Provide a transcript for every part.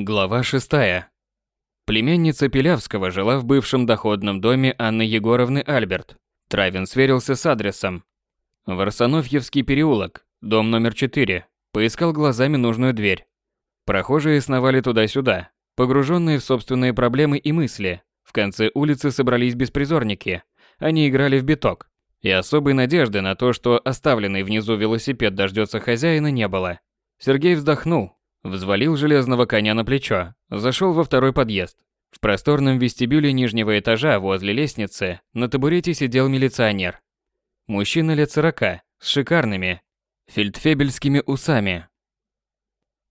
Глава шестая. Племянница Пилявского жила в бывшем доходном доме Анны Егоровны Альберт. Травин сверился с адресом. Варсонофьевский переулок, дом номер 4. Поискал глазами нужную дверь. Прохожие сновали туда-сюда, погруженные в собственные проблемы и мысли. В конце улицы собрались беспризорники. Они играли в биток. И особой надежды на то, что оставленный внизу велосипед дождется хозяина, не было. Сергей вздохнул, Взвалил железного коня на плечо, зашел во второй подъезд. В просторном вестибюле нижнего этажа возле лестницы на табурете сидел милиционер. Мужчина лет сорока, с шикарными, фельдфебельскими усами.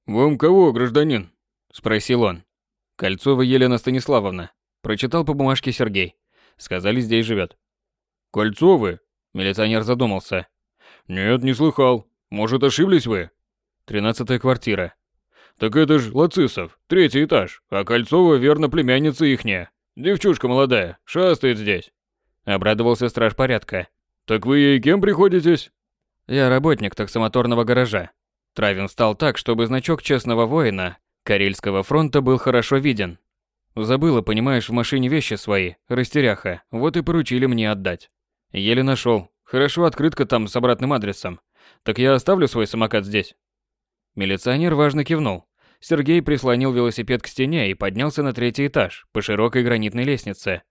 «Вам кого, гражданин?» – спросил он. «Кольцова Елена Станиславовна», – прочитал по бумажке Сергей. «Сказали, здесь живет». «Кольцовы?» – милиционер задумался. «Нет, не слыхал. Может, ошиблись вы?» «Тринадцатая квартира», так это ж Лацисов, третий этаж, а Кольцова верно племянница ихняя. Девчушка молодая, шастает здесь. Обрадовался страж порядка. Так вы ей кем приходитесь? Я работник таксомоторного гаража. Травин встал так, чтобы значок честного воина Карельского фронта был хорошо виден. Забыла, понимаешь, в машине вещи свои, растеряха, вот и поручили мне отдать. Еле нашел. Хорошо открытка там с обратным адресом. Так я оставлю свой самокат здесь. Милиционер важно кивнул. Сергей прислонил велосипед к стене и поднялся на третий этаж по широкой гранитной лестнице.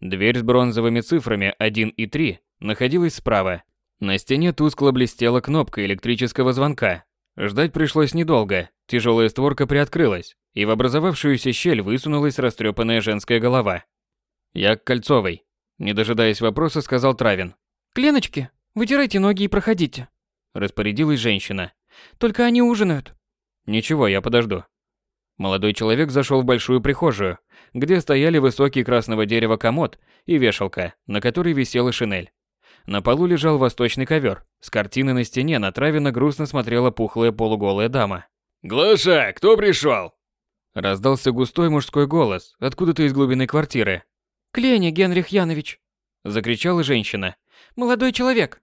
Дверь с бронзовыми цифрами 1 и 3 находилась справа. На стене тускло блестела кнопка электрического звонка. Ждать пришлось недолго. Тяжелая створка приоткрылась, и в образовавшуюся щель высунулась растрепанная женская голова. «Я к Кольцовой», – не дожидаясь вопроса, сказал Травин. «К Леночке, вытирайте ноги и проходите», – распорядилась женщина. Только они ужинают. Ничего, я подожду. Молодой человек зашел в большую прихожую, где стояли высокий красного дерева комод и вешалка, на которой висела шинель. На полу лежал восточный ковер. С картины на стене на траве грустно смотрела пухлая полуголая дама. «Глаша, кто пришел?» Раздался густой мужской голос откуда-то из глубины квартиры. «Клени, Генрих Янович!» Закричала женщина. «Молодой человек!»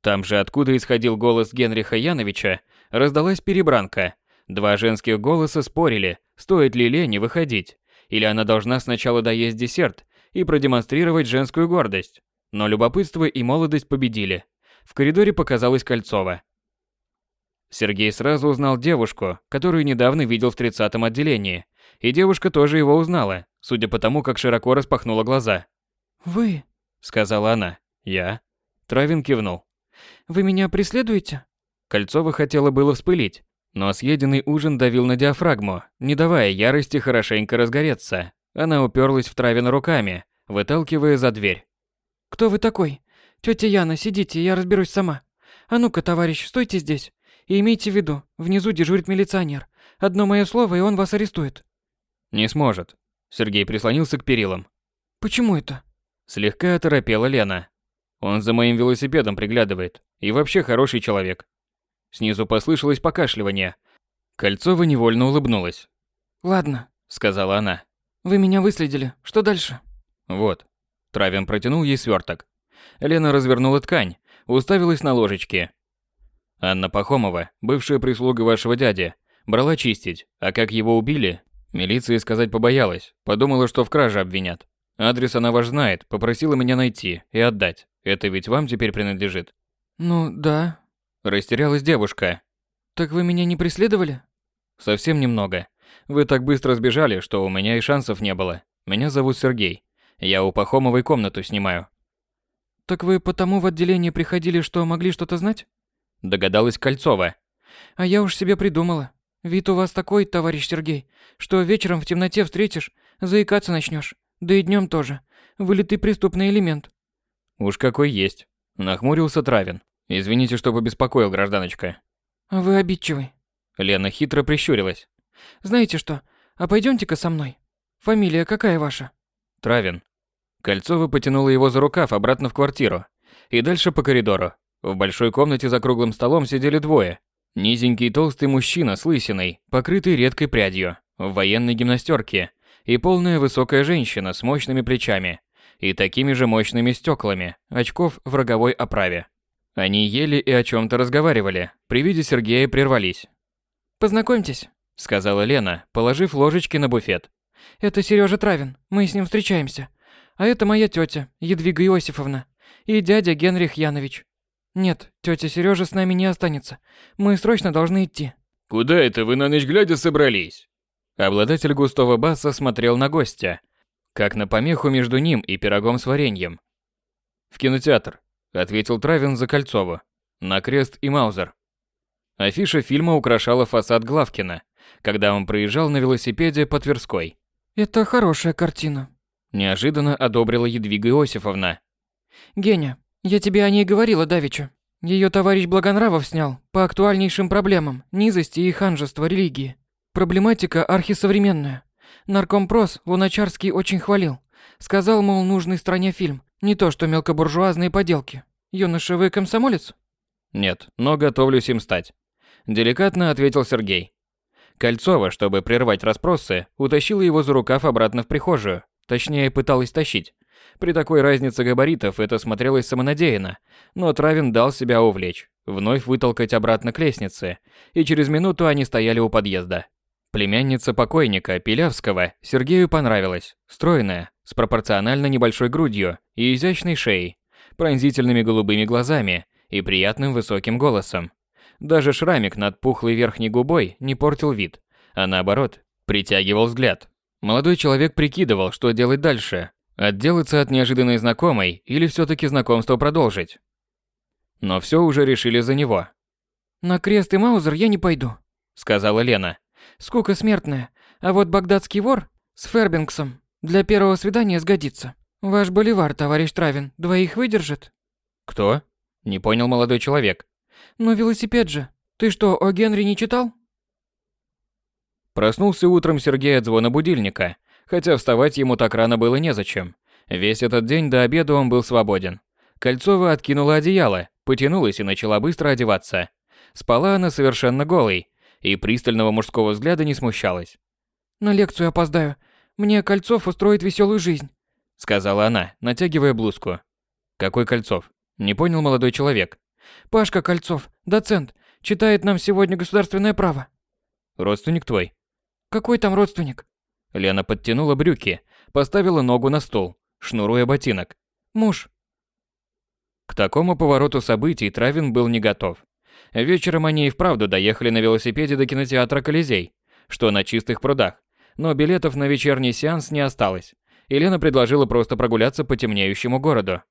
Там же, откуда исходил голос Генриха Яновича, раздалась перебранка. Два женских голоса спорили, стоит ли Лене выходить, или она должна сначала доесть десерт и продемонстрировать женскую гордость. Но любопытство и молодость победили. В коридоре показалась Кольцова. Сергей сразу узнал девушку, которую недавно видел в 30-м отделении. И девушка тоже его узнала, судя по тому, как широко распахнула глаза. «Вы?» – сказала она. «Я?» Травин кивнул. Вы меня преследуете? Кольцова хотела было вспылить, но съеденный ужин давил на диафрагму, не давая ярости хорошенько разгореться. Она уперлась в Травина руками, выталкивая за дверь. «Кто вы такой? Тетя Яна, сидите, я разберусь сама. А ну-ка, товарищ, стойте здесь. И имейте в виду, внизу дежурит милиционер. Одно мое слово, и он вас арестует». «Не сможет». Сергей прислонился к перилам. «Почему это?» Слегка оторопела Лена. Он за моим велосипедом приглядывает. И вообще хороший человек. Снизу послышалось покашливание. Кольцова невольно улыбнулась. «Ладно», — сказала она. «Вы меня выследили. Что дальше?» «Вот». Травин протянул ей сверток. Лена развернула ткань, уставилась на ложечки. Анна Пахомова, бывшая прислуга вашего дяди, брала чистить, а как его убили, милиция сказать побоялась, подумала, что в краже обвинят. Адрес она ваш знает, попросила меня найти и отдать. Это ведь вам теперь принадлежит. Ну, да. Растерялась девушка. Так вы меня не преследовали? Совсем немного. Вы так быстро сбежали, что у меня и шансов не было. Меня зовут Сергей. Я у Пахомовой комнату снимаю. Так вы потому в отделение приходили, что могли что-то знать? Догадалась Кольцова. А я уж себе придумала. Вид у вас такой, товарищ Сергей, что вечером в темноте встретишь, заикаться начнешь. Да и днем тоже. Вылитый преступный элемент. Уж какой есть. Нахмурился Травин. Извините, что побеспокоил, гражданочка. Вы обидчивый. Лена хитро прищурилась. Знаете что? А пойдемте-ка со мной. Фамилия какая ваша? Травин. Кольцова потянула его за рукав обратно в квартиру. И дальше по коридору. В большой комнате за круглым столом сидели двое. Низенький толстый мужчина с лысиной, покрытый редкой прядью, в военной гимнастерке, и полная высокая женщина с мощными плечами, и такими же мощными стеклами, очков в роговой оправе. Они ели и о чем-то разговаривали, при виде Сергея прервались. «Познакомьтесь», сказала Лена, положив ложечки на буфет. Это Сережа Травин. Мы с ним встречаемся. А это моя тетя, Едвига Иосифовна, и дядя Генрих Янович. Нет, тетя Сережа с нами не останется. Мы срочно должны идти. Куда это вы на ночь глядя собрались? Обладатель густого баса смотрел на гостя, как на помеху между ним и пирогом с вареньем. В кинотеатр, ответил Травин за Кольцова. На крест и Маузер. Афиша фильма украшала фасад Главкина, когда он проезжал на велосипеде по Тверской. Это хорошая картина. Неожиданно одобрила Едвига Иосифовна. Геня, я тебе о ней говорила давеча. Ее товарищ Благонравов снял по актуальнейшим проблемам низости и ханжества религии. Проблематика архисовременная. Наркомпрос Луначарский очень хвалил. Сказал, мол, нужный стране фильм. Не то, что мелкобуржуазные поделки. Юноша, вы комсомолец? Нет, но готовлюсь им стать. Деликатно ответил Сергей. Кольцова, чтобы прервать расспросы, утащила его за рукав обратно в прихожую. Точнее, пыталась тащить. При такой разнице габаритов это смотрелось самонадеянно, но Травин дал себя увлечь, вновь вытолкать обратно к лестнице, и через минуту они стояли у подъезда. Племянница покойника Пилявского Сергею понравилась, стройная, с пропорционально небольшой грудью и изящной шеей, пронзительными голубыми глазами и приятным высоким голосом. Даже шрамик над пухлой верхней губой не портил вид, а наоборот, притягивал взгляд. Молодой человек прикидывал, что делать дальше, Отделаться от неожиданной знакомой или все-таки знакомство продолжить? Но все уже решили за него. «На крест и Маузер я не пойду», — сказала Лена. «Скука смертная. А вот багдадский вор с Фербингсом для первого свидания сгодится. Ваш боливар, товарищ Травин, двоих выдержит?» «Кто?» — не понял молодой человек. «Ну, велосипед же. Ты что, о Генри не читал?» Проснулся утром Сергей от звона будильника хотя вставать ему так рано было незачем. Весь этот день до обеда он был свободен. Кольцова откинула одеяло, потянулась и начала быстро одеваться. Спала она совершенно голой, и пристального мужского взгляда не смущалась. «На лекцию опоздаю. Мне Кольцов устроит веселую жизнь», — сказала она, натягивая блузку. «Какой Кольцов?» — не понял молодой человек. «Пашка Кольцов, доцент, читает нам сегодня государственное право». «Родственник твой?» «Какой там родственник?» Лена подтянула брюки, поставила ногу на стол, шнуруя ботинок. Муж. К такому повороту событий Травин был не готов. Вечером они и вправду доехали на велосипеде до кинотеатра «Колизей», что на чистых прудах, но билетов на вечерний сеанс не осталось. И Лена предложила просто прогуляться по темнеющему городу.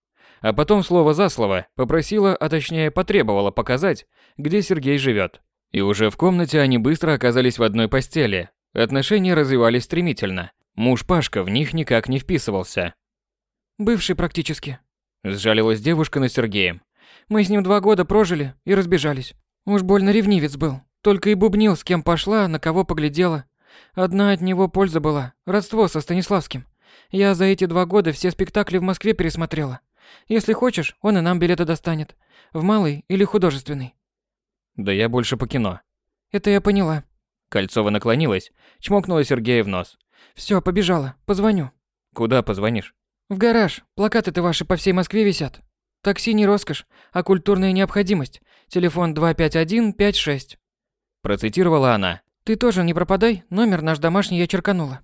А потом слово за слово попросила, а точнее потребовала показать, где Сергей живет. И уже в комнате они быстро оказались в одной постели, Отношения развивались стремительно. Муж Пашка в них никак не вписывался. «Бывший практически», – сжалилась девушка на Сергеем. «Мы с ним два года прожили и разбежались. Уж больно ревнивец был. Только и бубнил, с кем пошла, на кого поглядела. Одна от него польза была – родство со Станиславским. Я за эти два года все спектакли в Москве пересмотрела. Если хочешь, он и нам билеты достанет. В малый или художественный. Да я больше по кино. Это я поняла. Кольцова наклонилась, чмокнула Сергея в нос. Все, побежала, позвоню. Куда позвонишь? В гараж. Плакаты-то ваши по всей Москве висят. Такси не роскошь, а культурная необходимость. Телефон 25156. Процитировала она. Ты тоже не пропадай, номер наш домашний я черканула.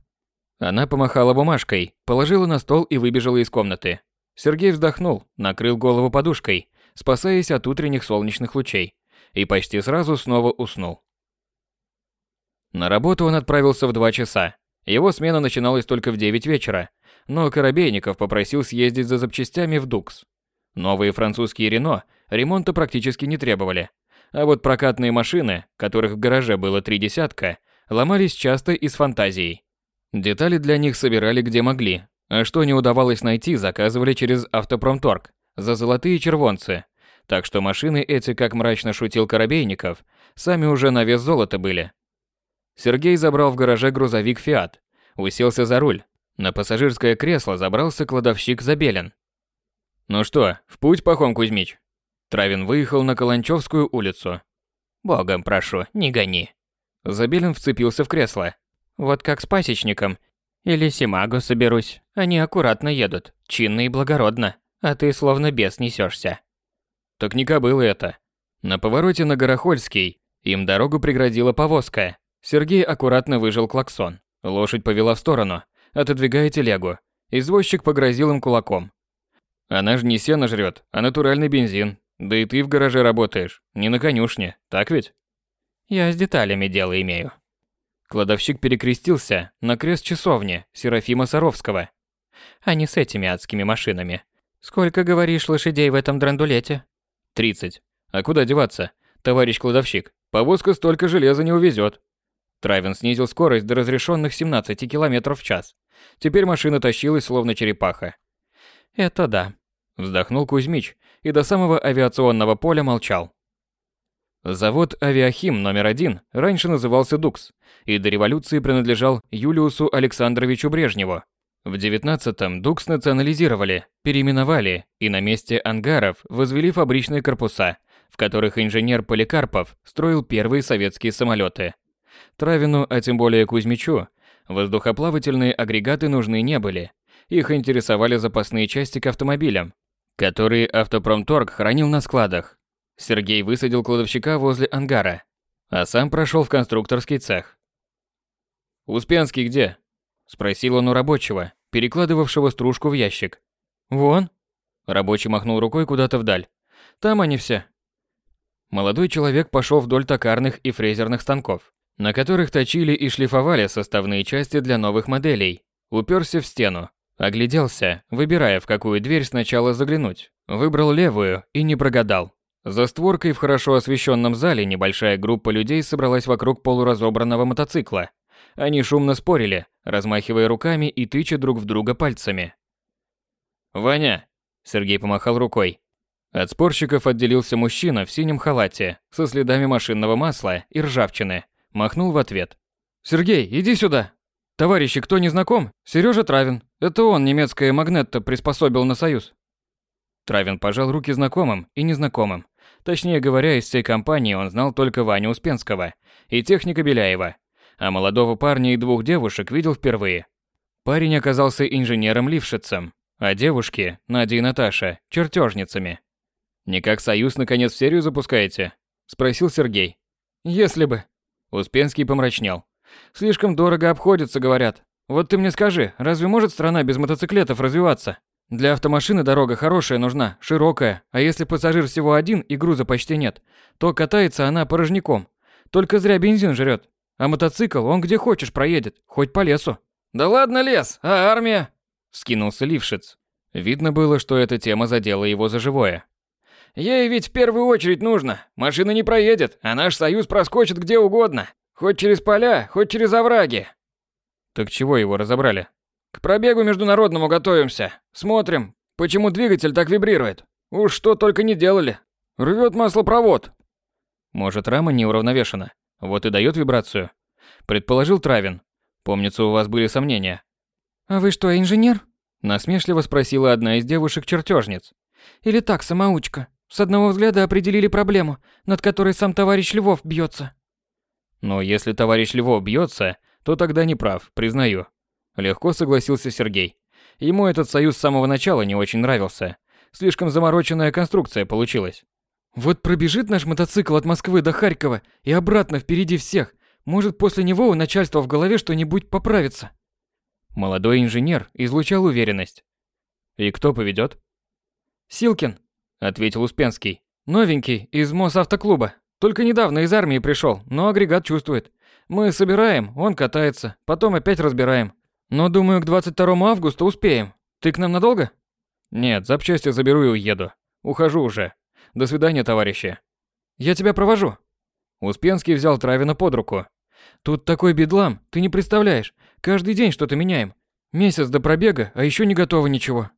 Она помахала бумажкой, положила на стол и выбежала из комнаты. Сергей вздохнул, накрыл голову подушкой, спасаясь от утренних солнечных лучей, и почти сразу снова уснул. На работу он отправился в 2 часа. Его смена начиналась только в 9 вечера, но Коробейников попросил съездить за запчастями в Дукс. Новые французские Рено ремонта практически не требовали, а вот прокатные машины, которых в гараже было три десятка, ломались часто и с фантазией. Детали для них собирали где могли, а что не удавалось найти, заказывали через Автопромторг за золотые червонцы. Так что машины эти, как мрачно шутил Коробейников, сами уже на вес золота были. Сергей забрал в гараже грузовик «Фиат», уселся за руль. На пассажирское кресло забрался кладовщик Забелин. «Ну что, в путь, Пахом Кузьмич?» Травин выехал на Каланчевскую улицу. «Богом прошу, не гони». Забелин вцепился в кресло. «Вот как с пасечником. Или Симагу соберусь. Они аккуратно едут, чинно и благородно, а ты словно бес несешься. Так не кобылы это. На повороте на Горохольский им дорогу преградила повозка, Сергей аккуратно выжил клаксон. Лошадь повела в сторону, отодвигая телегу. Извозчик погрозил им кулаком. Она же не сено жрет, а натуральный бензин. Да и ты в гараже работаешь, не на конюшне, так ведь? Я с деталями дело имею. Кладовщик перекрестился на крест часовни Серафима Саровского. А не с этими адскими машинами. Сколько, говоришь, лошадей в этом драндулете? Тридцать. А куда деваться, товарищ кладовщик? Повозка столько железа не увезет. Травин снизил скорость до разрешенных 17 км в час. Теперь машина тащилась, словно черепаха. «Это да», – вздохнул Кузьмич и до самого авиационного поля молчал. Завод «Авиахим» номер один раньше назывался «Дукс» и до революции принадлежал Юлиусу Александровичу Брежневу. В 19-м «Дукс» национализировали, переименовали и на месте ангаров возвели фабричные корпуса, в которых инженер Поликарпов строил первые советские самолеты. Травину, а тем более Кузьмичу, воздухоплавательные агрегаты нужны не были. Их интересовали запасные части к автомобилям, которые Автопромторг хранил на складах. Сергей высадил кладовщика возле ангара, а сам прошел в конструкторский цех. «Успенский где?» – спросил он у рабочего, перекладывавшего стружку в ящик. «Вон». Рабочий махнул рукой куда-то вдаль. «Там они все». Молодой человек пошел вдоль токарных и фрезерных станков, на которых точили и шлифовали составные части для новых моделей. Уперся в стену, огляделся, выбирая, в какую дверь сначала заглянуть. Выбрал левую и не прогадал. За створкой в хорошо освещенном зале небольшая группа людей собралась вокруг полуразобранного мотоцикла. Они шумно спорили, размахивая руками и тыча друг в друга пальцами. «Ваня!» – Сергей помахал рукой. От спорщиков отделился мужчина в синем халате, со следами машинного масла и ржавчины. Махнул в ответ. «Сергей, иди сюда!» «Товарищи, кто не знаком? Сережа Травин. Это он немецкое магнетто приспособил на Союз». Травин пожал руки знакомым и незнакомым. Точнее говоря, из всей компании он знал только Ваню Успенского и техника Беляева, а молодого парня и двух девушек видел впервые. Парень оказался инженером-лившицем, а девушки, Надя и Наташа, чертежницами. «Не как Союз наконец в серию запускаете?» – спросил Сергей. «Если бы». Успенский помрачнел. «Слишком дорого обходится, говорят. Вот ты мне скажи, разве может страна без мотоциклетов развиваться?» Для автомашины дорога хорошая нужна, широкая, а если пассажир всего один и груза почти нет, то катается она порожняком. Только зря бензин жрет. А мотоцикл он где хочешь проедет, хоть по лесу. Да ладно лес, а армия? Скинулся Лившиц. Видно было, что эта тема задела его за живое. Ей ведь в первую очередь нужно. Машина не проедет, а наш союз проскочит где угодно. Хоть через поля, хоть через овраги. Так чего его разобрали? К пробегу международному готовимся. Смотрим, почему двигатель так вибрирует. Уж что только не делали. Рвет маслопровод. Может, рама не уравновешена. Вот и дает вибрацию. Предположил Травин. Помнится, у вас были сомнения. А вы что, инженер? Насмешливо спросила одна из девушек-чертежниц. Или так, самоучка? С одного взгляда определили проблему, над которой сам товарищ Львов бьется. Но если товарищ Львов бьется, то тогда не прав, признаю. Легко согласился Сергей. Ему этот союз с самого начала не очень нравился. Слишком замороченная конструкция получилась. Вот пробежит наш мотоцикл от Москвы до Харькова и обратно впереди всех. Может, после него у начальства в голове что-нибудь поправится. Молодой инженер излучал уверенность. И кто поведет? Силкин, ответил Успенский. Новенький из Мосавтоклуба. Только недавно из армии пришел, но агрегат чувствует. Мы собираем, он катается, потом опять разбираем. Но думаю, к 22 августа успеем. Ты к нам надолго? Нет, запчасти заберу и уеду. Ухожу уже. До свидания, товарищи. Я тебя провожу. Успенский взял Травина под руку. Тут такой бедлам, ты не представляешь. Каждый день что-то меняем. Месяц до пробега, а еще не готово ничего.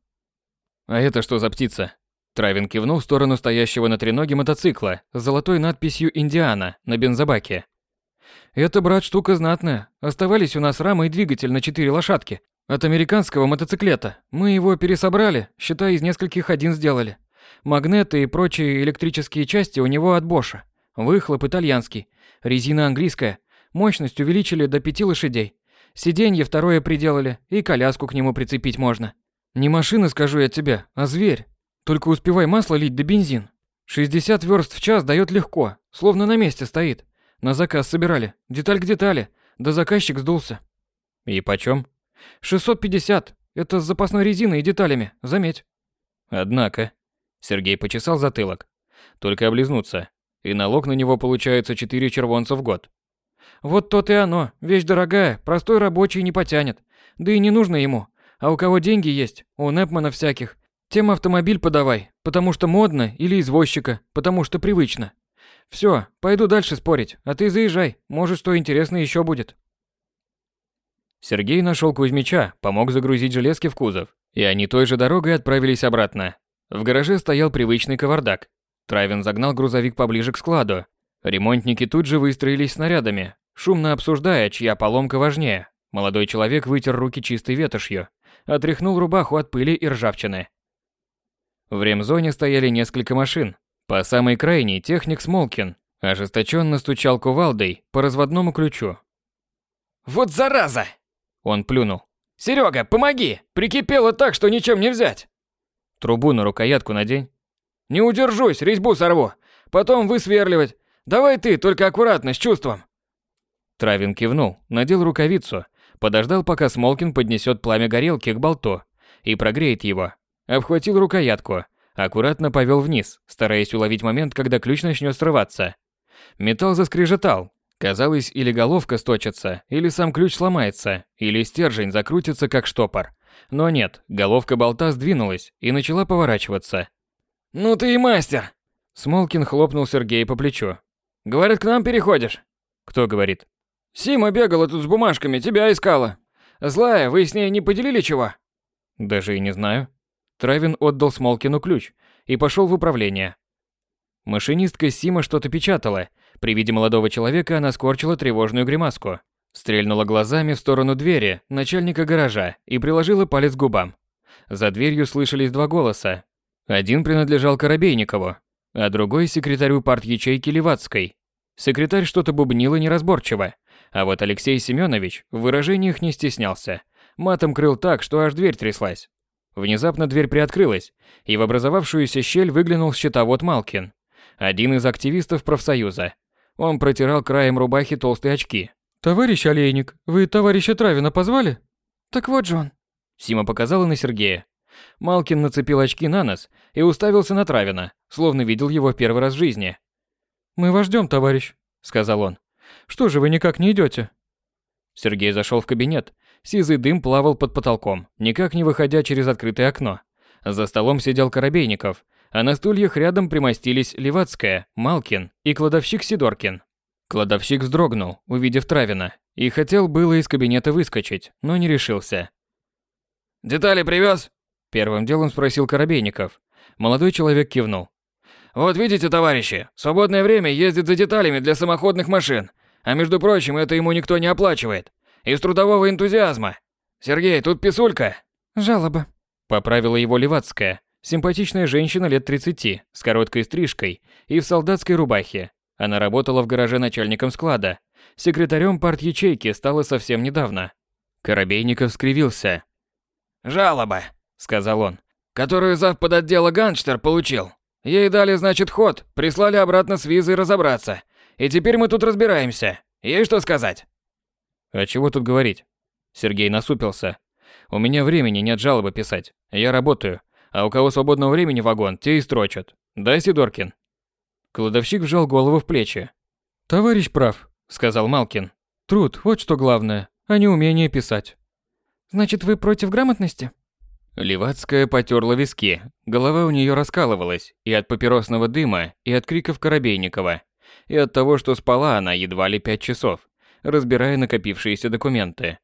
А это что за птица? Травин кивнул в сторону стоящего на треноге мотоцикла с золотой надписью «Индиана» на бензобаке. Это, брат, штука знатная. Оставались у нас рама и двигатель на четыре лошадки. От американского мотоциклета. Мы его пересобрали, считай, из нескольких один сделали. Магнеты и прочие электрические части у него от Боша. Выхлоп итальянский. Резина английская. Мощность увеличили до пяти лошадей. Сиденье второе приделали, и коляску к нему прицепить можно. Не машина, скажу я тебе, а зверь. Только успевай масло лить да бензин. 60 верст в час дает легко, словно на месте стоит. На заказ собирали. Деталь к детали. Да заказчик сдулся. И почем? 650. Это с запасной резиной и деталями, заметь. Однако. Сергей почесал затылок. Только облизнуться. И налог на него получается 4 червонца в год. Вот то и оно. Вещь дорогая, простой рабочий не потянет. Да и не нужно ему. А у кого деньги есть, у Непмана всяких, тем автомобиль подавай, потому что модно, или извозчика, потому что привычно. Все, пойду дальше спорить, а ты заезжай, может, что интересно еще будет. Сергей нашел Кузьмича, помог загрузить железки в кузов, и они той же дорогой отправились обратно. В гараже стоял привычный кавардак. Травин загнал грузовик поближе к складу. Ремонтники тут же выстроились снарядами, шумно обсуждая, чья поломка важнее. Молодой человек вытер руки чистой ветошью, отряхнул рубаху от пыли и ржавчины. В ремзоне стояли несколько машин. По самой крайней техник Смолкин ожесточенно стучал кувалдой по разводному ключу. «Вот зараза!» Он плюнул. «Серега, помоги! Прикипело так, что ничем не взять!» «Трубу на рукоятку надень». «Не удержусь, резьбу сорву. Потом высверливать. Давай ты, только аккуратно, с чувством». Травин кивнул, надел рукавицу, подождал, пока Смолкин поднесет пламя горелки к болту и прогреет его. Обхватил рукоятку, аккуратно повел вниз, стараясь уловить момент, когда ключ начнет срываться. Металл заскрежетал. Казалось, или головка сточится, или сам ключ сломается, или стержень закрутится, как штопор. Но нет, головка болта сдвинулась и начала поворачиваться. «Ну ты и мастер!» Смолкин хлопнул Сергея по плечу. «Говорят, к нам переходишь?» «Кто говорит?» «Сима бегала тут с бумажками, тебя искала. Злая, вы с ней не поделили чего?» «Даже и не знаю». Травин отдал Смолкину ключ и пошел в управление. Машинистка Сима что-то печатала. При виде молодого человека она скорчила тревожную гримаску. Стрельнула глазами в сторону двери начальника гаража и приложила палец к губам. За дверью слышались два голоса. Один принадлежал Коробейникову, а другой секретарю парт-ячейки Левацкой. Секретарь что-то бубнила неразборчиво, а вот Алексей Семенович в выражениях не стеснялся. Матом крыл так, что аж дверь тряслась. Внезапно дверь приоткрылась, и в образовавшуюся щель выглянул счетовод Малкин, один из активистов профсоюза. Он протирал краем рубахи толстые очки. «Товарищ Олейник, вы товарища Травина позвали?» «Так вот же он». Сима показала на Сергея. Малкин нацепил очки на нос и уставился на Травина, словно видел его первый раз в жизни. «Мы вас ждем, товарищ», — сказал он. «Что же вы никак не идете?» Сергей зашел в кабинет Сизый дым плавал под потолком, никак не выходя через открытое окно. За столом сидел Коробейников, а на стульях рядом примостились Левацкая, Малкин и кладовщик Сидоркин. Кладовщик вздрогнул, увидев Травина, и хотел было из кабинета выскочить, но не решился. «Детали привез? Первым делом спросил Коробейников. Молодой человек кивнул. «Вот видите, товарищи, свободное время ездит за деталями для самоходных машин, а между прочим, это ему никто не оплачивает. Из трудового энтузиазма. Сергей, тут писулька. Жалоба. Поправила его Левацкая, симпатичная женщина лет 30, с короткой стрижкой и в солдатской рубахе. Она работала в гараже начальником склада. Секретарем парт-ячейки стала совсем недавно. Коробейников скривился. «Жалоба», — сказал он, — «которую зав подотдела Ганштер получил. Ей дали, значит, ход, прислали обратно с визой разобраться. И теперь мы тут разбираемся. Ей что сказать?» А чего тут говорить? Сергей насупился. У меня времени нет жалобы писать. Я работаю. А у кого свободного времени вагон, те и строчат. Да, Сидоркин? Кладовщик вжал голову в плечи. Товарищ прав, сказал Малкин. Труд, вот что главное, а не умение писать. Значит, вы против грамотности? Левацкая потерла виски. Голова у нее раскалывалась и от папиросного дыма, и от криков Коробейникова, и от того, что спала она едва ли пять часов разбирая накопившиеся документы.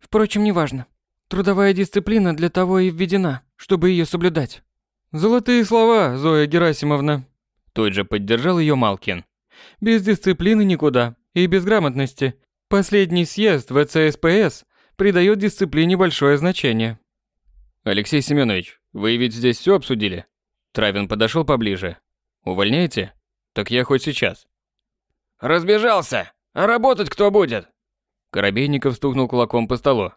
Впрочем, неважно. Трудовая дисциплина для того и введена, чтобы ее соблюдать. Золотые слова, Зоя Герасимовна. Тут же поддержал ее Малкин. Без дисциплины никуда, и без грамотности. Последний съезд ВЦСПС придает дисциплине большое значение. Алексей Семенович, вы ведь здесь все обсудили? Травин подошел поближе. Увольняете? Так я хоть сейчас. Разбежался! А работать кто будет? Коробейников стукнул кулаком по столу.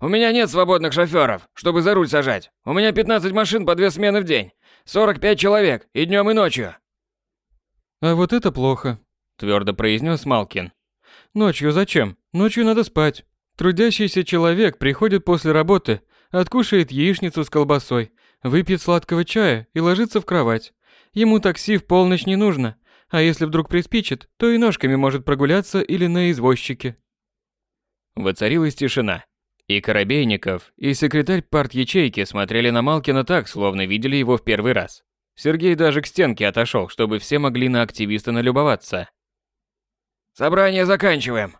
У меня нет свободных шофёров, чтобы за руль сажать. У меня 15 машин по две смены в день. 45 человек, и днем, и ночью. А вот это плохо. твердо произнес Малкин. Ночью зачем? Ночью надо спать. Трудящийся человек приходит после работы, откушает яичницу с колбасой, выпьет сладкого чая и ложится в кровать. Ему такси в полночь не нужно, а если вдруг приспичит, то и ножками может прогуляться или на извозчике. Воцарилась тишина. И Коробейников, и секретарь парт-ячейки смотрели на Малкина так, словно видели его в первый раз. Сергей даже к стенке отошел, чтобы все могли на активиста налюбоваться. «Собрание заканчиваем!»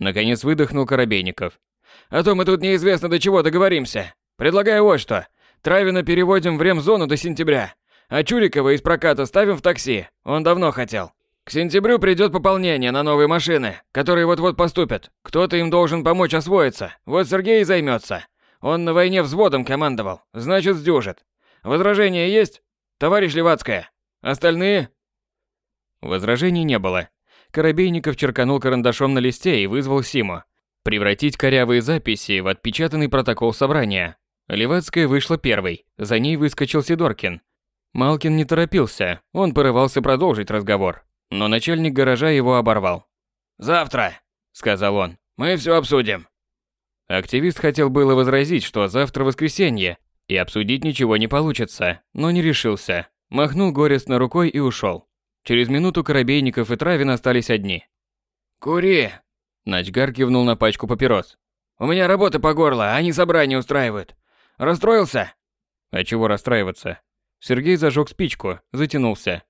Наконец выдохнул Коробейников. «А то мы тут неизвестно до чего договоримся. Предлагаю вот что. Травина переводим в ремзону до сентября, а Чурикова из проката ставим в такси. Он давно хотел. К сентябрю придет пополнение на новые машины, которые вот-вот поступят. Кто-то им должен помочь освоиться. Вот Сергей и займется. Он на войне взводом командовал, значит сдюжит. Возражения есть? Товарищ Левацкая. Остальные? Возражений не было. Коробейников черканул карандашом на листе и вызвал Симу. Превратить корявые записи в отпечатанный протокол собрания. Левацкая вышла первой, за ней выскочил Сидоркин. Малкин не торопился, он порывался продолжить разговор. Но начальник гаража его оборвал. «Завтра», — сказал он, — «мы все обсудим». Активист хотел было возразить, что завтра воскресенье, и обсудить ничего не получится, но не решился. Махнул горестно рукой и ушел. Через минуту Коробейников и Травин остались одни. «Кури!» Начгар кивнул на пачку папирос. «У меня работа по горло, они собрание устраивают. Расстроился?» «А чего расстраиваться?» Сергей зажег спичку, затянулся.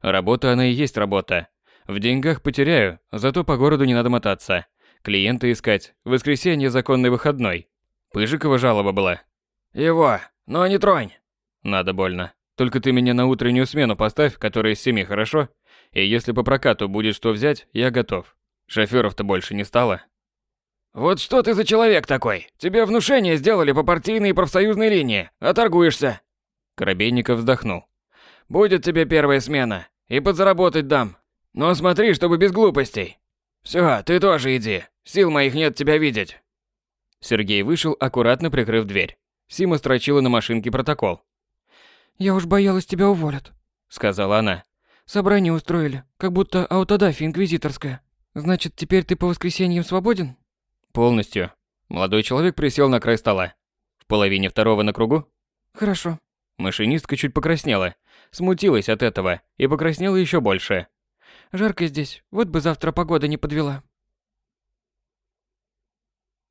Работа она и есть работа. В деньгах потеряю, зато по городу не надо мотаться. Клиента искать. Воскресенье законный выходной. Пыжикова жалоба была. Его, но не тронь. Надо больно. Только ты меня на утреннюю смену поставь, которая с семи, хорошо? И если по прокату будет что взять, я готов. Шофёров-то больше не стало. Вот что ты за человек такой? Тебе внушение сделали по партийной и профсоюзной линии, а торгуешься. Коробейников вздохнул. Будет тебе первая смена. И подзаработать дам. Но смотри, чтобы без глупостей. Все, ты тоже иди. Сил моих нет тебя видеть. Сергей вышел, аккуратно прикрыв дверь. Сима строчила на машинке протокол. «Я уж боялась, тебя уволят», — сказала она. «Собрание устроили, как будто аутодафия инквизиторская. Значит, теперь ты по воскресеньям свободен?» «Полностью». Молодой человек присел на край стола. «В половине второго на кругу?» «Хорошо». Машинистка чуть покраснела, смутилась от этого и покраснела еще больше. «Жарко здесь, вот бы завтра погода не подвела».